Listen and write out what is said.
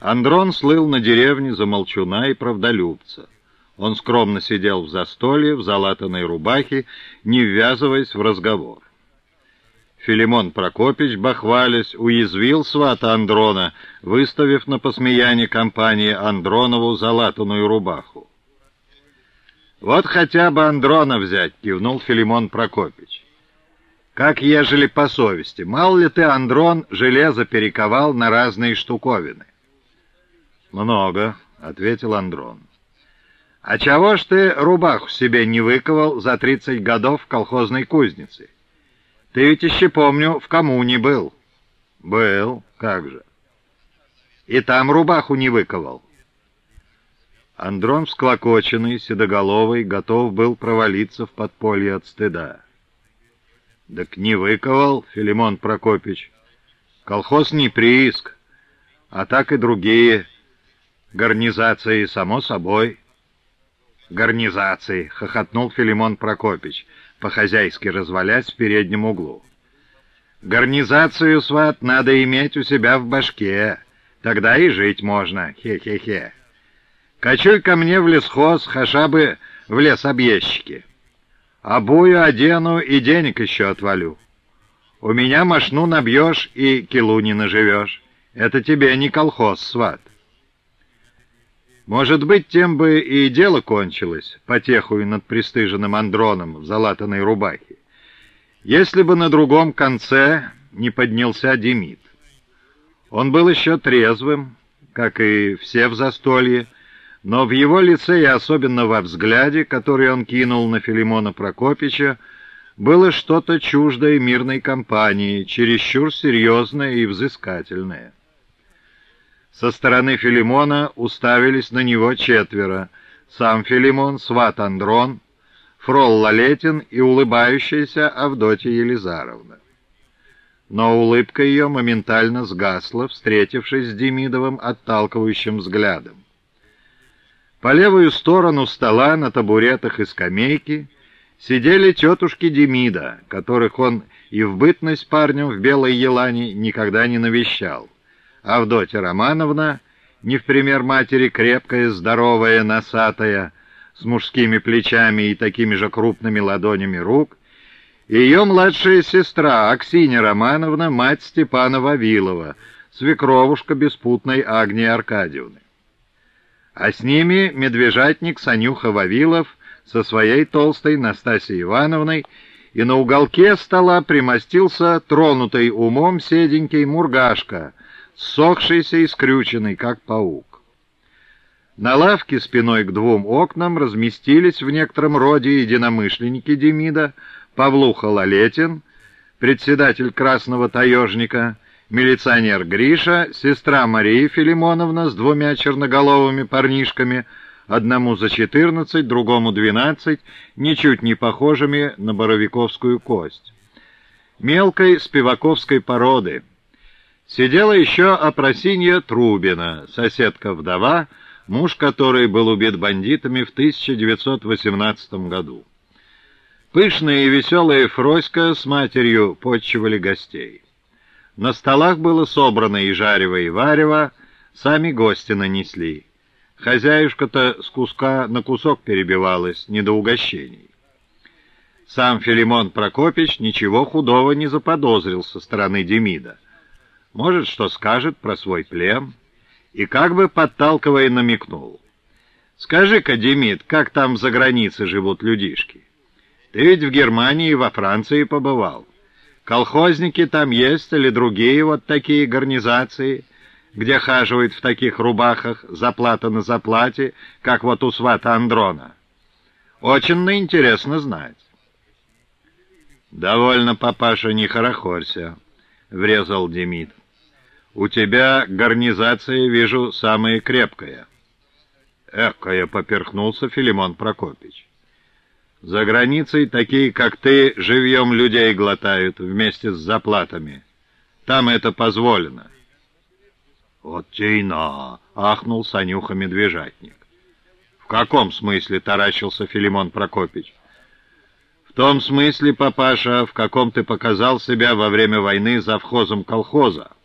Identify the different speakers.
Speaker 1: Андрон слыл на деревне за молчуна и правдолюбца. Он скромно сидел в застолье, в залатанной рубахе, не ввязываясь в разговор. Филимон Прокопич, бахвалясь, уязвил свата Андрона, выставив на посмеяние компании Андронову залатанную рубаху. «Вот хотя бы Андрона взять», — кивнул Филимон Прокопич. «Как ежели по совести, мало ли ты, Андрон, железо перековал на разные штуковины?» «Много», — ответил Андрон. «А чего ж ты рубаху себе не выковал за тридцать годов в колхозной кузнице? Ты ведь еще, помню, в коммуне был». «Был, как же». «И там рубаху не выковал». Андрон, всклокоченный, седоголовый, готов был провалиться в подполье от стыда. «Так не выковал, Филимон Прокопич. Колхоз не прииск, а так и другие гарнизации, само собой». «Гарнизации!» — хохотнул Филимон Прокопич, по-хозяйски развалясь в переднем углу. «Гарнизацию, сват, надо иметь у себя в башке. Тогда и жить можно. Хе-хе-хе». Качуй ко мне в лесхоз, хаша бы в лес объездчики. Обую одену и денег еще отвалю. У меня машну набьешь и килу не наживешь. Это тебе не колхоз, сват. Может быть, тем бы и дело кончилось, потехую над пристыженным Андроном в залатанной рубахе, если бы на другом конце не поднялся Демид. Он был еще трезвым, как и все в застолье, но в его лице и особенно во взгляде, который он кинул на Филимона Прокопича, было что-то чуждое мирной компании, чересчур серьезное и взыскательное. Со стороны Филимона уставились на него четверо. Сам Филимон, сват Андрон, фрол Лалетин и улыбающаяся Авдотья Елизаровна. Но улыбка ее моментально сгасла, встретившись с Демидовым отталкивающим взглядом. По левую сторону стола на табуретах и скамейке сидели тетушки Демида, которых он и в бытность парнем в Белой Елане никогда не навещал. Авдотья Романовна, не в пример матери крепкая, здоровая, носатая, с мужскими плечами и такими же крупными ладонями рук, и ее младшая сестра Аксинья Романовна, мать Степана Вавилова, свекровушка беспутной Агнии Аркадьевны. А с ними медвежатник Санюха Вавилов со своей толстой Настасьей Ивановной, и на уголке стола примостился тронутый умом седенький мургашка, сохшийся и скрюченный, как паук. На лавке спиной к двум окнам разместились в некотором роде единомышленники Демида, Павлуха Лалетин, председатель Красного Таежника, милиционер Гриша, сестра Мария Филимоновна с двумя черноголовыми парнишками, одному за четырнадцать, другому двенадцать, ничуть не похожими на боровиковскую кость. Мелкой спиваковской породы. Сидела еще Опросинья Трубина, соседка-вдова, муж которой был убит бандитами в 1918 году. Пышная и веселая Фроська с матерью подчивали гостей. На столах было собрано и жарево, и варево, сами гости нанесли. Хозяюшка-то с куска на кусок перебивалась, не до угощений. Сам Филимон Прокопич ничего худого не заподозрил со стороны Демида. Может, что скажет про свой плен, и как бы подталкивая намекнул. «Скажи-ка, Демид, как там за границей живут людишки? Ты ведь в Германии и во Франции побывал». Колхозники там есть или другие вот такие гарнизации, где хаживают в таких рубахах, заплата на заплате, как вот у свата Андрона. Очень интересно знать. «Довольно, папаша, не хорохорься», — врезал Демид. «У тебя гарнизация, вижу, самая крепкая». Экая поперхнулся Филимон Прокопич. За границей такие, как ты, живьем людей глотают вместе с заплатами. Там это позволено. Вот тейна! — ахнул Санюха Медвежатник. В каком смысле таращился Филимон Прокопич? В том смысле, папаша, в каком ты показал себя во время войны завхозом колхоза.